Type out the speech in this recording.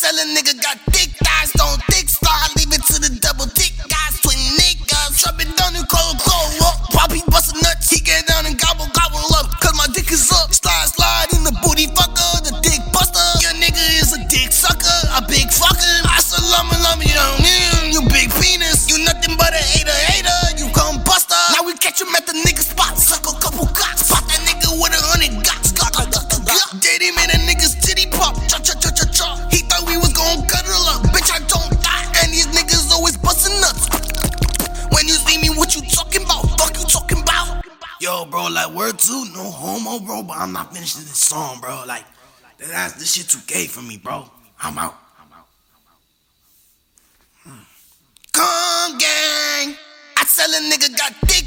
selling nigga got thick thighs, don't thick When you see me, what you talking about? Fuck you talking about? Yo, bro, like word two, no homo, bro. But I'm not finishing this song, bro. Like that's this shit too gay for me, bro. I'm out. Hmm. Come gang, I sell a nigga got dick.